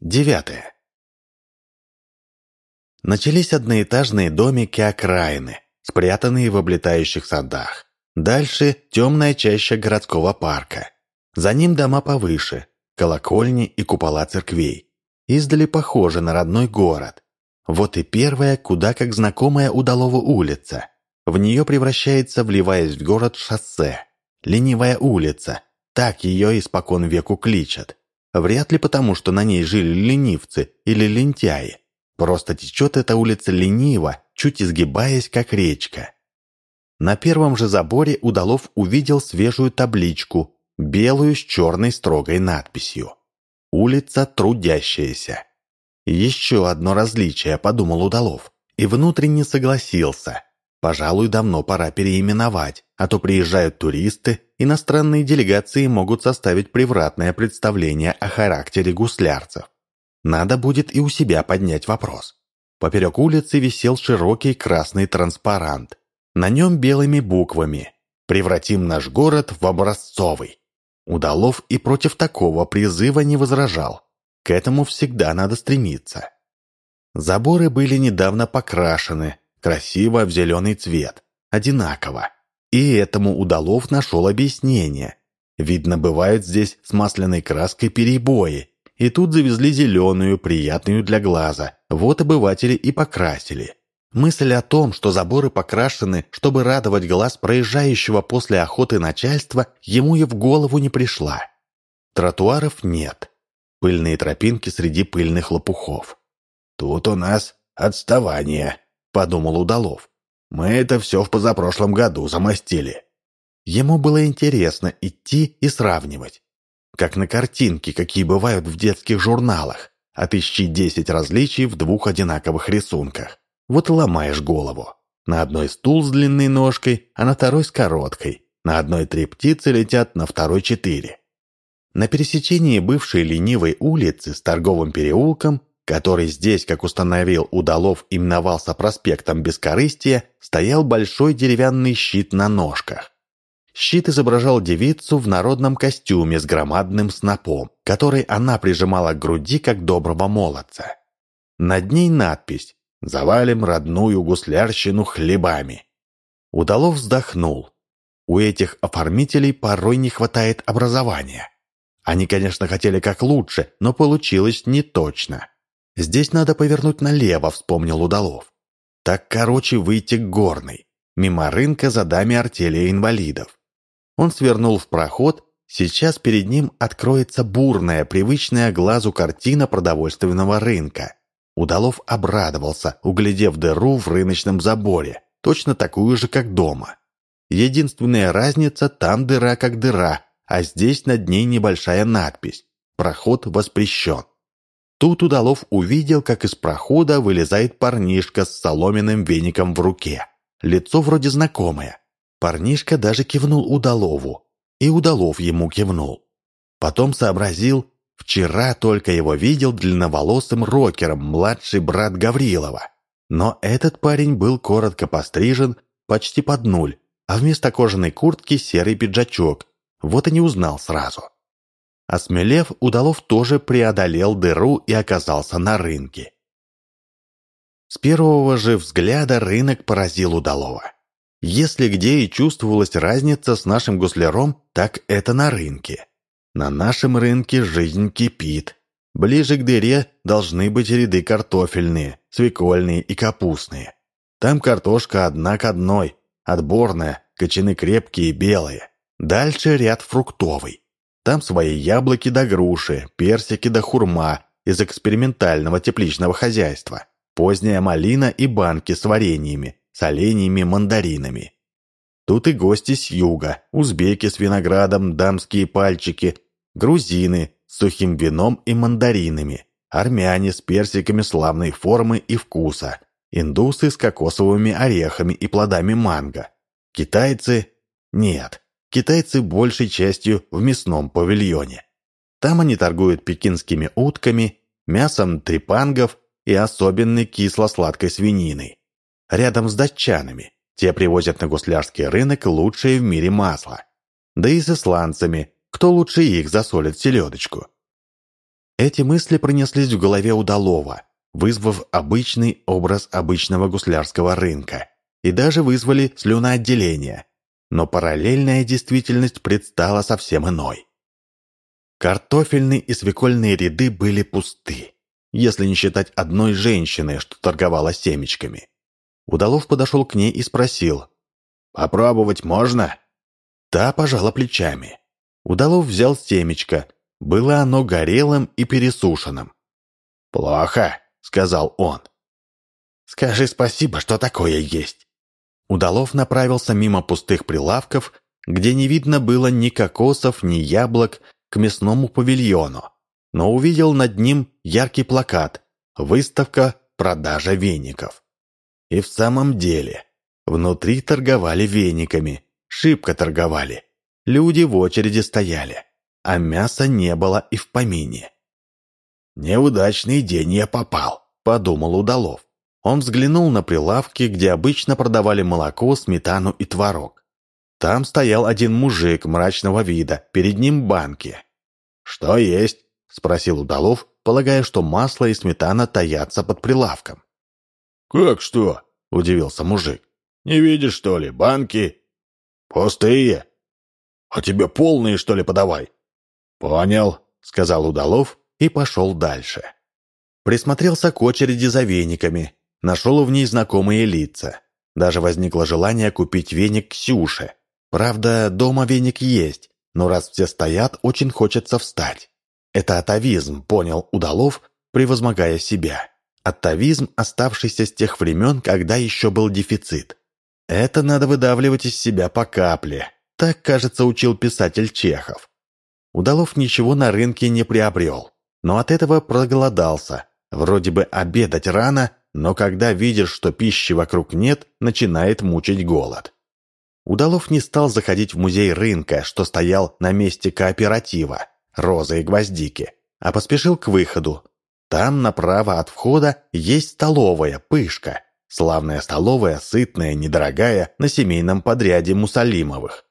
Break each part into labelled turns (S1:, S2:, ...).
S1: Девятое. Начались одноэтажные домики окраины, спрятанные в облетающих садах. Дальше темная чаща городского парка. За ним дома повыше, колокольни и купола церквей. Издали похожи на родной город. Вот и первая, куда как знакомая Удалова улица. В нее превращается, вливаясь в город, шоссе. Ленивая улица. Так ее испокон веку кличат. Вряд ли потому, что на ней жили ленивцы или лентяи. Просто течет эта улица лениво, чуть изгибаясь, как речка. На первом же заборе Удалов увидел свежую табличку, белую с черной строгой надписью. «Улица трудящаяся». Еще одно различие, подумал Удалов, и внутренне согласился. Пожалуй, давно пора переименовать, а то приезжают туристы, иностранные делегации могут составить превратное представление о характере гуслярцев. Надо будет и у себя поднять вопрос. Поперек улицы висел широкий красный транспарант. На нем белыми буквами «Превратим наш город в образцовый». Удалов и против такого призыва не возражал. К этому всегда надо стремиться. Заборы были недавно покрашены, красиво в зеленый цвет, одинаково. И этому Удалов нашел объяснение. Видно, бывают здесь с масляной краской перебои, и тут завезли зеленую, приятную для глаза. Вот обыватели и покрасили. Мысль о том, что заборы покрашены, чтобы радовать глаз проезжающего после охоты начальства, ему и в голову не пришла. Тротуаров нет. Пыльные тропинки среди пыльных лопухов. «Тут у нас отставание», подумал Удалов. «Мы это все в позапрошлом году замостили». Ему было интересно идти и сравнивать. Как на картинке, какие бывают в детских журналах. Отыщи десять различий в двух одинаковых рисунках. Вот ломаешь голову. На одной стул с длинной ножкой, а на второй с короткой. На одной три птицы летят, на второй четыре. На пересечении бывшей ленивой улицы с торговым переулком который здесь, как установил Удалов, именовался проспектом Бескорыстия, стоял большой деревянный щит на ножках. Щит изображал девицу в народном костюме с громадным снопом, который она прижимала к груди, как доброго молодца. Над ней надпись «Завалим родную гуслярщину хлебами». Удалов вздохнул. У этих оформителей порой не хватает образования. Они, конечно, хотели как лучше, но получилось не точно. «Здесь надо повернуть налево», — вспомнил Удалов. «Так, короче, выйти к горной, мимо рынка за дами артели инвалидов». Он свернул в проход, сейчас перед ним откроется бурная, привычная глазу картина продовольственного рынка. Удалов обрадовался, углядев дыру в рыночном заборе, точно такую же, как дома. Единственная разница – там дыра как дыра, а здесь над ней небольшая надпись «Проход воспрещен». Тут Удалов увидел, как из прохода вылезает парнишка с соломенным веником в руке. Лицо вроде знакомое. Парнишка даже кивнул Удалову. И Удалов ему кивнул. Потом сообразил, вчера только его видел длинноволосым рокером младший брат Гаврилова. Но этот парень был коротко пострижен, почти под нуль, а вместо кожаной куртки серый пиджачок. Вот и не узнал сразу. Осмелев, Удалов тоже преодолел дыру и оказался на рынке. С первого же взгляда рынок поразил Удалова. Если где и чувствовалась разница с нашим гусляром, так это на рынке. На нашем рынке жизнь кипит. Ближе к дыре должны быть ряды картофельные, свекольные и капустные. Там картошка одна к одной, отборная, кочаны крепкие и белые. Дальше ряд фруктовый. Там свои яблоки да груши, персики да хурма из экспериментального тепличного хозяйства, поздняя малина и банки с вареньями, соленьями, мандаринами. Тут и гости с юга, узбеки с виноградом, дамские пальчики, грузины с сухим вином и мандаринами, армяне с персиками славной формы и вкуса, индусы с кокосовыми орехами и плодами манго, китайцы... Нет, китайцы большей частью в мясном павильоне. Там они торгуют пекинскими утками, мясом трепангов и особенной кисло-сладкой свининой. Рядом с датчанами. Те привозят на гуслярский рынок лучшее в мире масло. Да и с исландцами, кто лучше их засолит селедочку. Эти мысли пронеслись в голове удалова, вызвав обычный образ обычного гуслярского рынка и даже вызвали слюноотделение. Но параллельная действительность предстала совсем иной. Картофельные и свекольные ряды были пусты, если не считать одной женщины, что торговала семечками. Удалов подошел к ней и спросил, «Попробовать можно?» Та пожала плечами. Удалов взял семечко. Было оно горелым и пересушенным. «Плохо», — сказал он. «Скажи спасибо, что такое есть». Удалов направился мимо пустых прилавков, где не видно было ни кокосов, ни яблок, к мясному павильону, но увидел над ним яркий плакат «Выставка продажа веников». И в самом деле, внутри торговали вениками, шибко торговали. Люди в очереди стояли, а мяса не было и в помине. «Неудачный день я попал», — подумал Удалов. Он взглянул на прилавки, где обычно продавали молоко, сметану и творог. Там стоял один мужик мрачного вида, перед ним банки. «Что есть?» — спросил Удалов, полагая, что масло и сметана таятся под прилавком.
S2: «Как что?» — удивился мужик. «Не видишь, что ли, банки?» «Пустые. А тебе полные, что ли, подавай?»
S1: «Понял», — сказал Удалов и пошел дальше. Присмотрелся к очереди за вениками, нашел в ней знакомые лица. Даже возникло желание купить веник Ксюше. Правда, дома веник есть, но раз все стоят, очень хочется встать. Это атовизм, понял Удалов, превозмогая себя. Атовизм, оставшийся с тех времен, когда еще был дефицит. Это надо выдавливать из себя по капле. Так, кажется, учил писатель Чехов. Удалов ничего на рынке не приобрел, но от этого проголодался. Вроде бы обедать рано, но когда видишь, что пищи вокруг нет, начинает мучить голод. Удалов не стал заходить в музей рынка, что стоял на месте кооператива «Розы и гвоздики», а поспешил к выходу. Там направо от входа есть столовая «Пышка», славная столовая, сытная, недорогая, на семейном подряде Мусалимовых.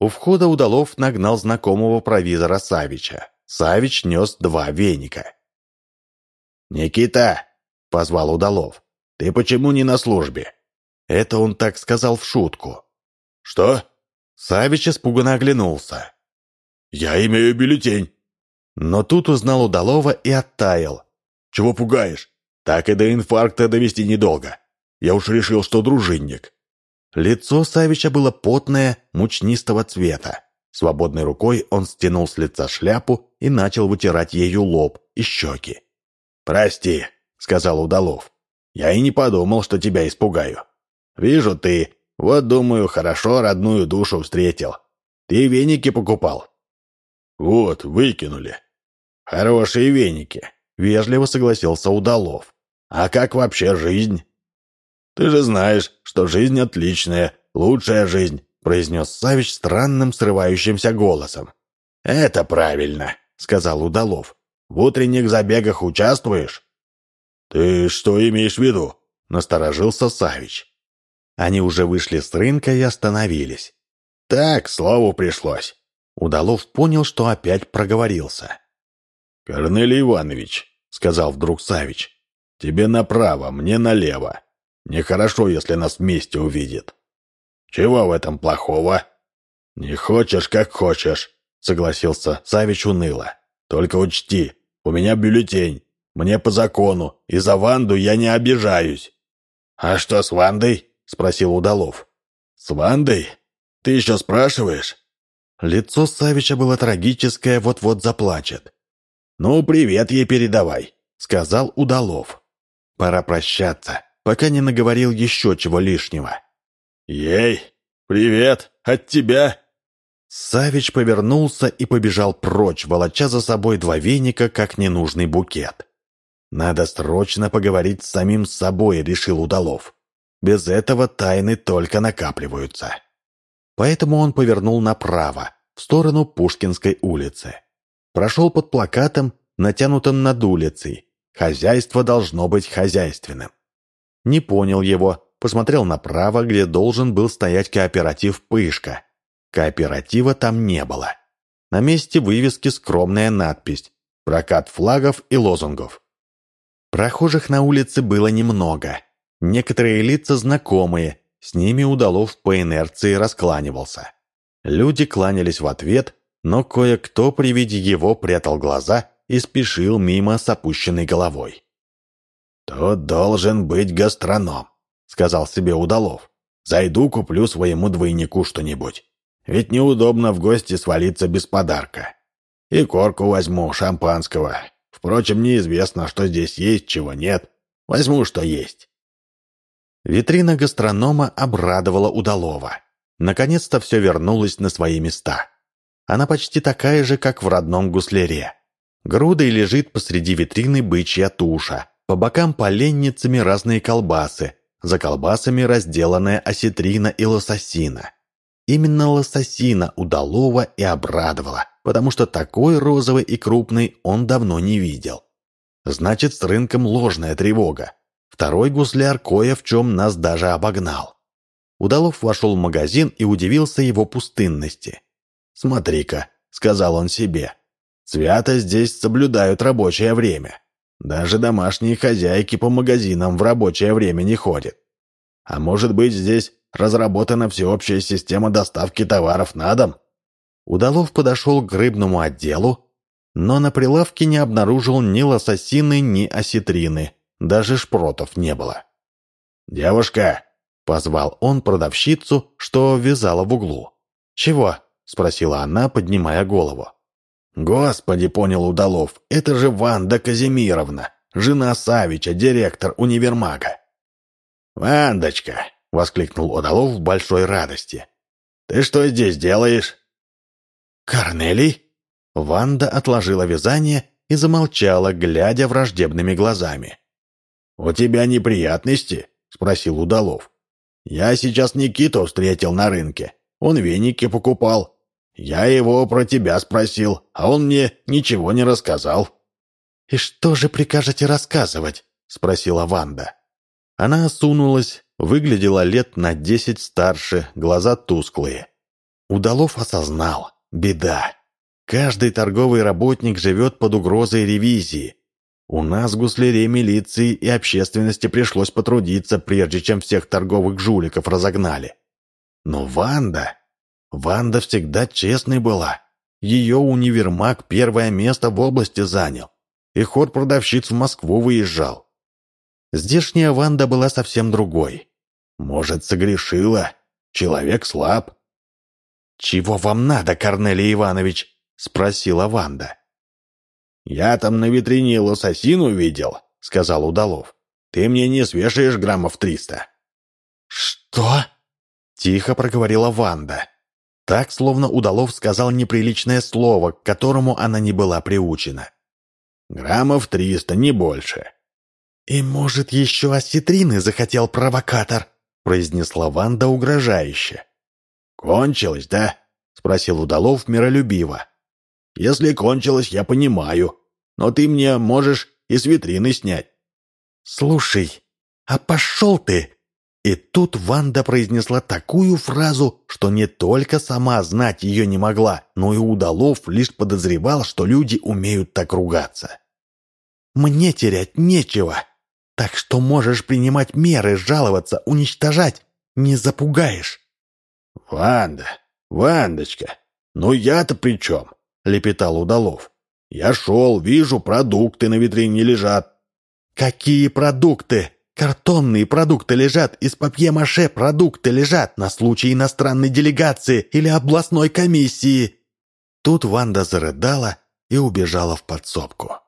S1: У входа Удалов нагнал знакомого провизора Савича. Савич нес два веника.
S2: «Никита!» — позвал Удалов. «Ты почему не на службе?»
S1: Это он так сказал в шутку.
S2: «Что?»
S1: Савич испуганно оглянулся.
S2: «Я имею бюллетень».
S1: Но тут узнал Удалова и оттаял.
S2: «Чего пугаешь? Так и до инфаркта довести недолго. Я уж решил, что дружинник».
S1: Лицо Савича было потное, мучнистого цвета. Свободной рукой он стянул с лица шляпу и начал вытирать ею лоб и щеки.
S2: «Прости», — сказал Удалов. «Я и не подумал, что тебя испугаю. Вижу, ты вот, думаю, хорошо родную душу встретил. Ты веники покупал?» «Вот, выкинули». «Хорошие веники», — вежливо согласился Удалов. «А как вообще жизнь?» «Ты же знаешь, что жизнь отличная, лучшая жизнь», — произнес Савич странным срывающимся голосом. «Это правильно», — сказал Удалов. «В утренних забегах участвуешь?» «Ты что имеешь в виду?» — насторожился Савич. Они уже вышли с рынка и остановились. Так, слову пришлось. Удалов понял, что опять проговорился. «Корнелий Иванович», — сказал вдруг Савич, — «тебе направо, мне налево. Нехорошо, если нас вместе увидит». «Чего в этом плохого?» «Не хочешь, как хочешь», — согласился Савич уныло. «Только учти, у меня бюллетень, мне по закону, и за Ванду я не обижаюсь». «А что с Вандой?» — спросил Удалов. «С Вандой? Ты еще спрашиваешь?»
S1: Лицо Савича было трагическое, вот-вот заплачет.
S2: «Ну, привет ей передавай», —
S1: сказал Удалов. «Пора прощаться, пока не наговорил еще чего лишнего».
S2: «Ей, привет, от тебя!»
S1: Савич повернулся и побежал прочь, волоча за собой два веника, как ненужный букет. «Надо срочно поговорить с самим собой», — решил Удалов. Без этого тайны только накапливаются. Поэтому он повернул направо, в сторону Пушкинской улицы. Прошел под плакатом, натянутым над улицей. Хозяйство должно быть хозяйственным. Не понял его, посмотрел направо, где должен был стоять кооператив «Пышка». Кооператива там не было. На месте вывески скромная надпись прокат флагов и лозунгов. Прохожих на улице было немного. Некоторые лица знакомые, с ними Удалов по инерции раскланивался. Люди кланялись в ответ, но кое-кто при виде его прятал глаза и спешил мимо с опущенной головой.
S2: «Тут должен быть гастроном», — сказал себе Удалов. «Зайду, куплю своему двойнику что-нибудь. Ведь неудобно в гости свалиться без подарка. И корку возьму, шампанского. Впрочем, неизвестно, что здесь есть, чего нет. Возьму, что есть».
S1: Витрина гастронома обрадовала Удалова. Наконец-то все вернулось на свои места. Она почти такая же, как в родном гусляре. Грудой лежит посреди витрины бычья туша. По бокам поленницами разные колбасы. За колбасами разделанная осетрина и лососина. Именно лососина удалого и обрадовала, потому что такой розовый и крупный он давно не видел. Значит, с рынком ложная тревога. Второй гусляр кое в чем нас даже обогнал. Удалов вошел в магазин и удивился его пустынности. «Смотри-ка», — сказал он себе, — «свято здесь соблюдают рабочее время. Даже домашние хозяйки по магазинам в рабочее время не ходят. А может быть, здесь разработана всеобщая система доставки товаров на дом?» Удалов подошел к рыбному отделу, но на прилавке не обнаружил ни лососины, ни осетрины, даже шпротов не было.
S2: «Девушка!» — позвал он продавщицу, что вязала в углу.
S1: «Чего?» — спросила она, поднимая голову.
S2: «Господи, понял Удалов, это же Ванда Казимировна, жена Савича, директор универмага».
S1: «Вандочка!» — воскликнул Удалов в большой радости.
S2: «Ты что здесь делаешь?»
S1: «Корнелий?» Ванда отложила вязание и замолчала, глядя враждебными глазами.
S2: «У тебя неприятности?» — спросил Удалов. «Я сейчас Никиту встретил на рынке. Он веники покупал. Я его про тебя спросил, а он мне ничего не рассказал».
S1: «И что же прикажете рассказывать?» — спросила Ванда. Она осунулась, выглядела лет на десять старше, глаза тусклые. Удалов осознал. Беда. Каждый торговый работник живет под угрозой ревизии. У нас гусляре милиции и общественности пришлось потрудиться, прежде чем всех торговых жуликов разогнали. Но Ванда... Ванда всегда честной была. Ее универмаг первое место в области занял. И хор продавщиц в Москву выезжал. Здешняя Ванда была совсем другой. Может, согрешила? Человек слаб. «Чего вам надо, Корнелий Иванович?» — спросила Ванда.
S2: «Я там на витрине лососину видел», — сказал Удалов. «Ты мне не свешаешь граммов триста».
S1: «Что?» — тихо проговорила Ванда. Так, словно Удалов сказал неприличное слово, к которому она не была приучена.
S2: «Граммов триста, не больше».
S1: «И, может, еще осетрины захотел провокатор?» произнесла Ванда угрожающе.
S2: «Кончилось, да?» — спросил Удалов миролюбиво. «Если кончилось, я понимаю. Но ты мне можешь и с витрины снять».
S1: «Слушай, а пошел ты!» И тут Ванда произнесла такую фразу, что не только сама знать ее не могла, но и Удалов лишь подозревал, что люди умеют так ругаться. «Мне терять нечего, так что можешь принимать меры, жаловаться, уничтожать, не запугаешь».
S2: «Ванда, Вандочка, ну я-то при чем?» — лепетал Удалов. «Я шел, вижу, продукты на витрине лежат».
S1: «Какие продукты?» Картонные продукты лежат, из папье-маше продукты лежат на случай иностранной делегации или областной комиссии. Тут Ванда зарыдала и убежала в подсобку.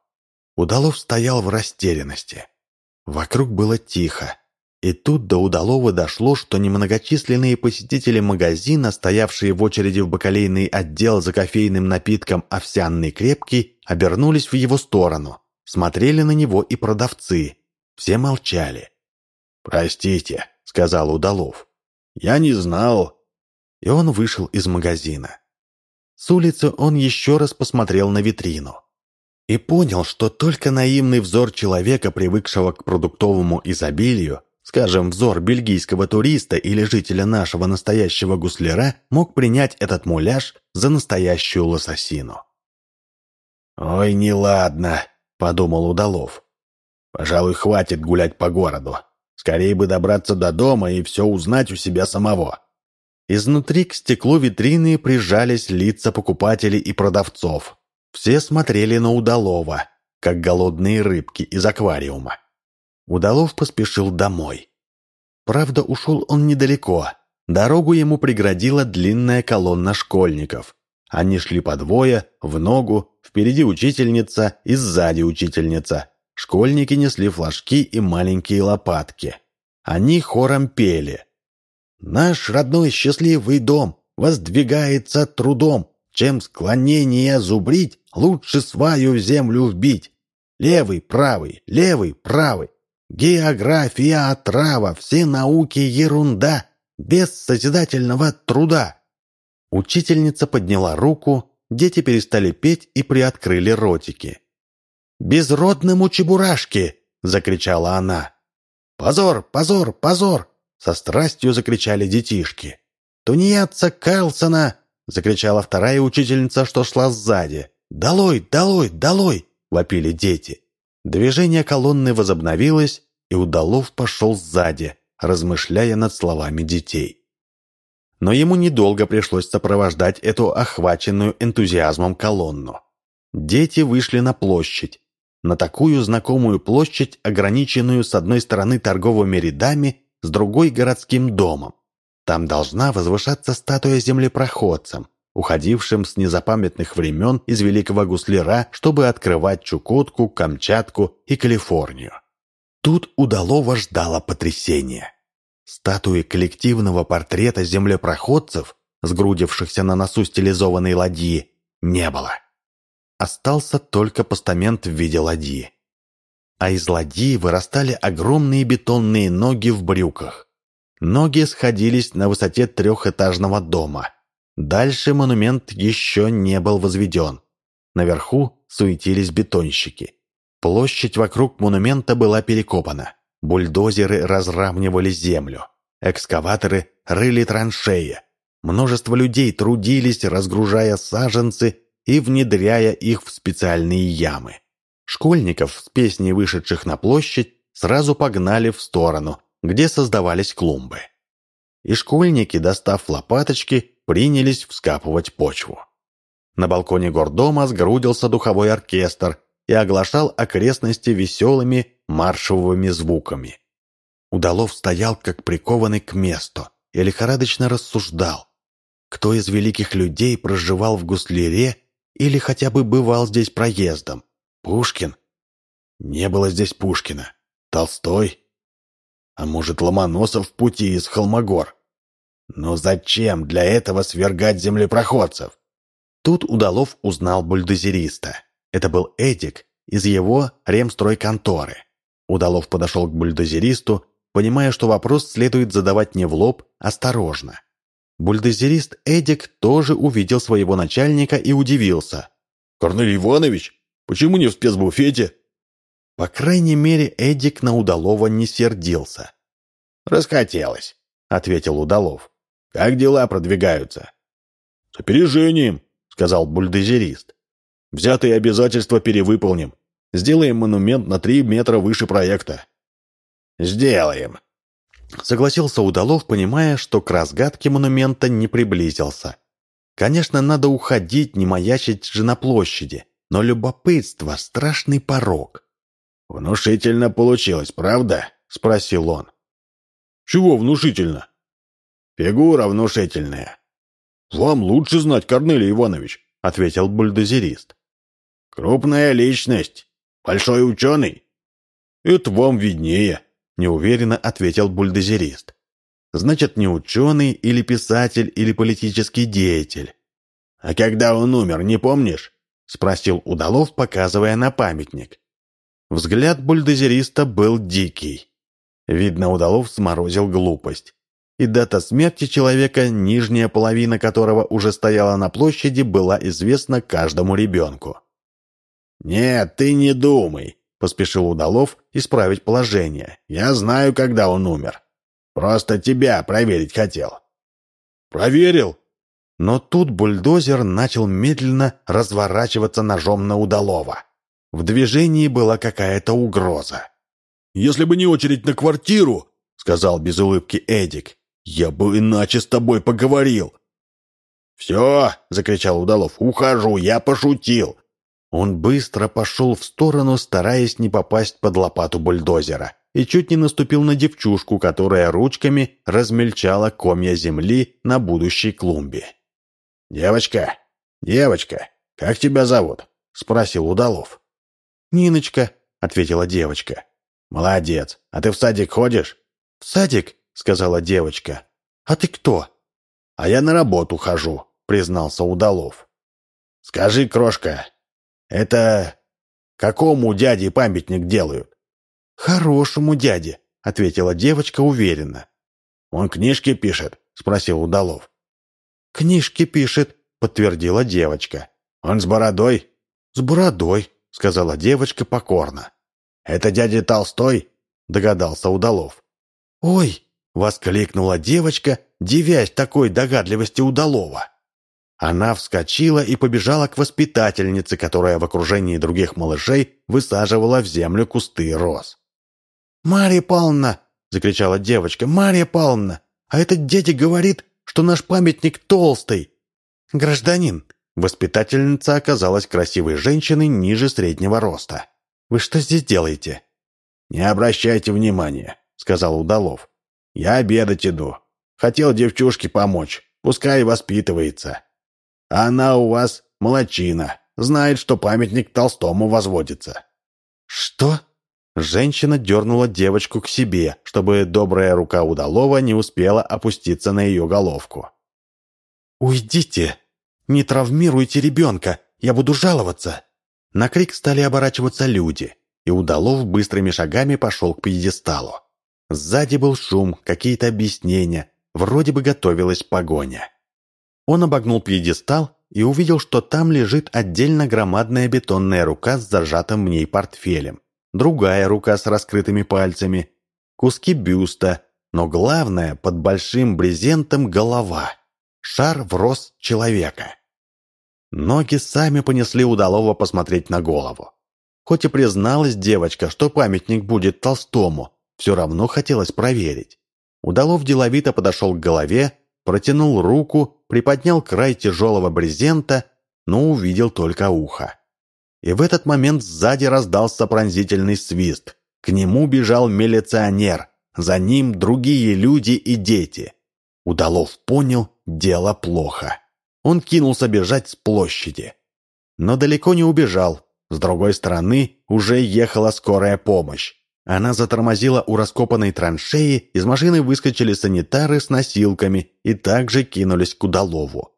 S1: Удалов стоял в растерянности. Вокруг было тихо. И тут до Удалова дошло, что немногочисленные посетители магазина, стоявшие в очереди в бакалейный отдел за кофейным напитком «Овсянный крепкий», обернулись в его сторону. Смотрели на него и продавцы. Все молчали.
S2: «Простите», — сказал Удалов. «Я не знал».
S1: И он вышел из магазина. С улицы он еще раз посмотрел на витрину. И понял, что только наивный взор человека, привыкшего к продуктовому изобилию, скажем, взор бельгийского туриста или жителя нашего настоящего гусляра, мог принять этот муляж за настоящую лососину.
S2: «Ой, неладно», — подумал Удалов. «Пожалуй, хватит гулять по городу. Скорее бы добраться до дома и все узнать у себя самого».
S1: Изнутри к стеклу витрины прижались лица покупателей и продавцов. Все смотрели на Удалова, как голодные рыбки из аквариума. Удалов поспешил домой. Правда, ушел он недалеко. Дорогу ему преградила длинная колонна школьников. Они шли по двое, в ногу, впереди учительница и сзади учительница. Школьники несли флажки и маленькие лопатки. Они хором пели. «Наш родной счастливый дом воздвигается трудом, чем склонение зубрить, лучше свою в землю вбить. Левый, правый, левый, правый. География отрава, все науки ерунда, без созидательного труда». Учительница подняла руку, дети перестали петь и приоткрыли ротики. «Безродному чебурашке!» — закричала она. «Позор, позор, позор!» — со страстью закричали детишки. «Тунеядца Карлсона!» — закричала вторая учительница, что шла сзади. «Долой, долой, долой!» — вопили дети. Движение колонны возобновилось, и Удалов пошел сзади, размышляя над словами детей. Но ему недолго пришлось сопровождать эту охваченную энтузиазмом колонну. Дети вышли на площадь, на такую знакомую площадь, ограниченную с одной стороны торговыми рядами, с другой городским домом. Там должна возвышаться статуя землепроходцам, уходившим с незапамятных времен из Великого Гусляра, чтобы открывать Чукотку, Камчатку и Калифорнию. Тут удалого ждало потрясение. Статуи коллективного портрета землепроходцев, сгрудившихся на носу стилизованной ладьи, не было. Остался только постамент в виде ладьи. А из ладьи вырастали огромные бетонные ноги в брюках. Ноги сходились на высоте трехэтажного дома. Дальше монумент еще не был возведен. Наверху суетились бетонщики. Площадь вокруг монумента была перекопана. Бульдозеры разравнивали землю. Экскаваторы рыли траншеи. Множество людей трудились, разгружая саженцы и внедряя их в специальные ямы. Школьников с песней, вышедших на площадь, сразу погнали в сторону, где создавались клумбы. И школьники, достав лопаточки, принялись вскапывать почву. На балконе гордома сгрудился духовой оркестр и оглашал окрестности веселыми маршевыми звуками. Удалов стоял как прикованный к месту и лихорадочно рассуждал, кто из великих людей проживал в Гуслере или хотя бы бывал здесь проездом. Пушкин? Не было здесь Пушкина. Толстой? А может, Ломоносов в пути из Холмогор? Но зачем для этого свергать землепроходцев? Тут Удалов узнал бульдозериста. Это был Эдик из его ремстройконторы. Удалов подошел к бульдозеристу, понимая, что вопрос следует задавать не в лоб, осторожно. Бульдозерист Эдик тоже увидел своего начальника и удивился.
S2: «Корнелий Иванович, почему не в спецбуфете?»
S1: По крайней мере, Эдик на Удалова не сердился.
S2: «Расхотелось», — ответил Удалов. «Как дела продвигаются?»
S1: «С опережением», — сказал бульдозерист. «Взятые обязательства перевыполним. Сделаем монумент на три метра выше проекта».
S2: «Сделаем», —
S1: согласился Удалов, понимая, что к разгадке монумента не приблизился. Конечно, надо уходить, не маячить же на площади, но любопытство — страшный порог.
S2: «Внушительно получилось, правда?» — спросил он.
S1: «Чего внушительно?»
S2: «Фигура внушительная».
S1: «Вам лучше знать, Корнелий Иванович», — ответил бульдозерист.
S2: «Крупная личность. Большой ученый?»
S1: «Это вам виднее», — неуверенно ответил бульдозерист. «Значит, не ученый или писатель или политический деятель».
S2: «А когда он умер, не помнишь?»
S1: — спросил Удалов, показывая на памятник. Взгляд бульдозериста был дикий. Видно, Удалов сморозил глупость. И дата смерти человека, нижняя половина которого уже стояла на площади, была известна каждому ребенку.
S2: «Нет, ты не думай», — поспешил Удалов исправить положение. «Я знаю, когда он умер. Просто тебя проверить хотел».
S1: «Проверил?» Но тут бульдозер начал медленно разворачиваться ножом на удалова. В движении была какая-то угроза.
S2: «Если бы не очередь на квартиру», — сказал без улыбки Эдик, — «я бы иначе с тобой поговорил». «Все!» — закричал Удалов. «Ухожу, я пошутил!»
S1: Он быстро пошел в сторону, стараясь не попасть под лопату бульдозера, и чуть не наступил на девчушку, которая ручками размельчала комья земли на будущей клумбе.
S2: «Девочка, девочка, как тебя зовут?» — спросил Удалов.
S1: «Ниночка», — ответила девочка.
S2: «Молодец. А ты в садик ходишь?»
S1: «В садик?» — сказала девочка. «А ты кто?»
S2: «А я на работу хожу», — признался Удалов. «Скажи, крошка, это какому дяде памятник делают?»
S1: «Хорошему дяде», — ответила девочка уверенно.
S2: «Он книжки пишет?» — спросил Удалов.
S1: «Книжки пишет», — подтвердила девочка.
S2: «Он с бородой?»
S1: «С бородой», — сказала девочка покорно.
S2: «Это дядя Толстой?» — догадался Удалов.
S1: «Ой!» — воскликнула девочка, девясь такой догадливости Удалова. Она вскочила и побежала к воспитательнице, которая в окружении других малышей высаживала в землю кусты роз. «Марья Павловна!» — закричала девочка. «Марья Павловна! А этот дядя говорит, что наш памятник толстый!» «Гражданин!» Воспитательница оказалась красивой женщиной ниже среднего роста. «Вы что здесь делаете?»
S2: «Не обращайте внимания», — сказал Удалов. «Я обедать иду. Хотел девчушке помочь. Пускай воспитывается. Она у вас молочина. Знает, что памятник Толстому возводится».
S1: «Что?» Женщина дернула девочку к себе, чтобы добрая рука удалова не успела опуститься на ее головку. «Уйдите! Не травмируйте ребенка! Я буду жаловаться!» На крик стали оборачиваться люди, и Удалов быстрыми шагами пошел к пьедесталу. Сзади был шум, какие-то объяснения, вроде бы готовилась погоня. Он обогнул пьедестал и увидел, что там лежит отдельно громадная бетонная рука с зажатым в ней портфелем, другая рука с раскрытыми пальцами, куски бюста, но главное, под большим брезентом голова, шар в рост человека. Ноги сами понесли удалого посмотреть на голову. Хоть и призналась девочка, что памятник будет Толстому, все равно хотелось проверить. Удалов деловито подошел к голове, протянул руку, приподнял край тяжелого брезента, но увидел только ухо. И в этот момент сзади раздался пронзительный свист. К нему бежал милиционер, за ним другие люди и дети. Удалов понял, дело плохо. Он кинулся бежать с площади. Но далеко не убежал. С другой стороны уже ехала скорая помощь. Она затормозила у раскопанной траншеи, из машины выскочили санитары с носилками и также кинулись к Удалову.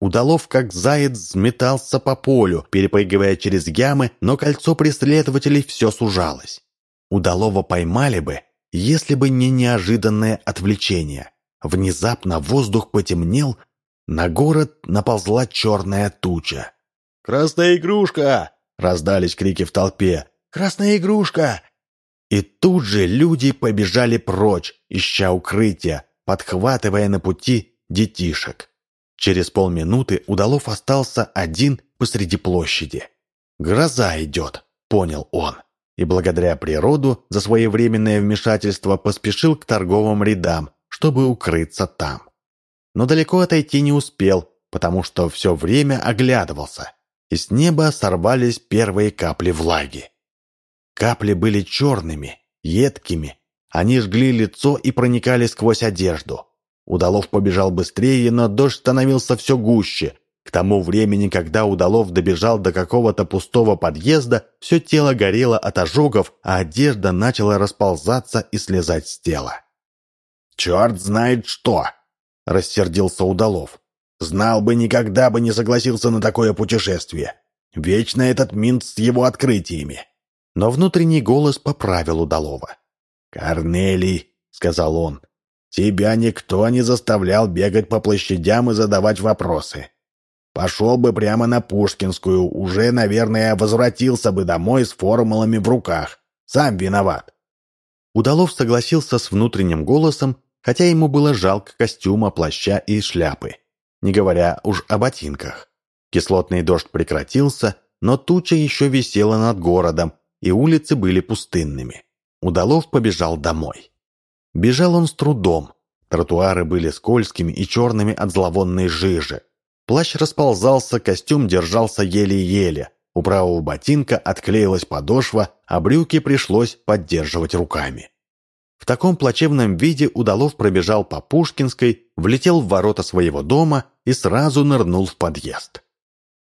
S1: Удалов, как заяц, взметался по полю, перепрыгивая через ямы, но кольцо преследователей все сужалось. Удалова поймали бы, если бы не неожиданное отвлечение. Внезапно воздух потемнел, на город наползла черная туча.
S2: «Красная игрушка!» — раздались крики в толпе. «Красная игрушка!
S1: И тут же люди побежали прочь, ища укрытия, подхватывая на пути детишек. Через полминуты Удалов остался один посреди площади. «Гроза идет», — понял он. И благодаря природу за своевременное вмешательство поспешил к торговым рядам, чтобы укрыться там. Но далеко отойти не успел, потому что все время оглядывался, и с неба сорвались первые капли влаги. Капли были черными, едкими. Они жгли лицо и проникали сквозь одежду. Удалов побежал быстрее, но дождь становился все гуще. К тому времени, когда Удалов добежал до какого-то пустого подъезда, все тело горело от ожогов, а одежда начала расползаться и слезать с тела.
S2: «Черт знает что!» — рассердился Удалов. «Знал бы, никогда бы не согласился на такое путешествие. Вечно этот Минт с его открытиями
S1: но внутренний голос поправил удалого.
S2: «Корнелий», — сказал он, — «тебя никто не заставлял бегать по площадям и задавать вопросы. Пошел бы прямо на Пушкинскую, уже, наверное, возвратился бы домой с формулами в руках. Сам виноват».
S1: Удалов согласился с внутренним голосом, хотя ему было жалко костюма, плаща и шляпы. не говоря уж о ботинках. Кислотный дождь прекратился, но туча еще висела над городом, и улицы были пустынными. Удалов побежал домой. Бежал он с трудом. Тротуары были скользкими и черными от зловонной жижи. Плащ расползался, костюм держался еле-еле. У правого ботинка отклеилась подошва, а брюки пришлось поддерживать руками. В таком плачевном виде Удалов пробежал по Пушкинской, влетел в ворота своего дома и сразу нырнул в подъезд.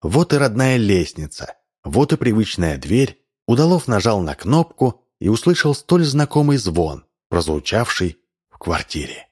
S1: Вот и родная лестница, вот и привычная дверь. Удалов нажал на кнопку и услышал столь знакомый звон, прозвучавший в квартире.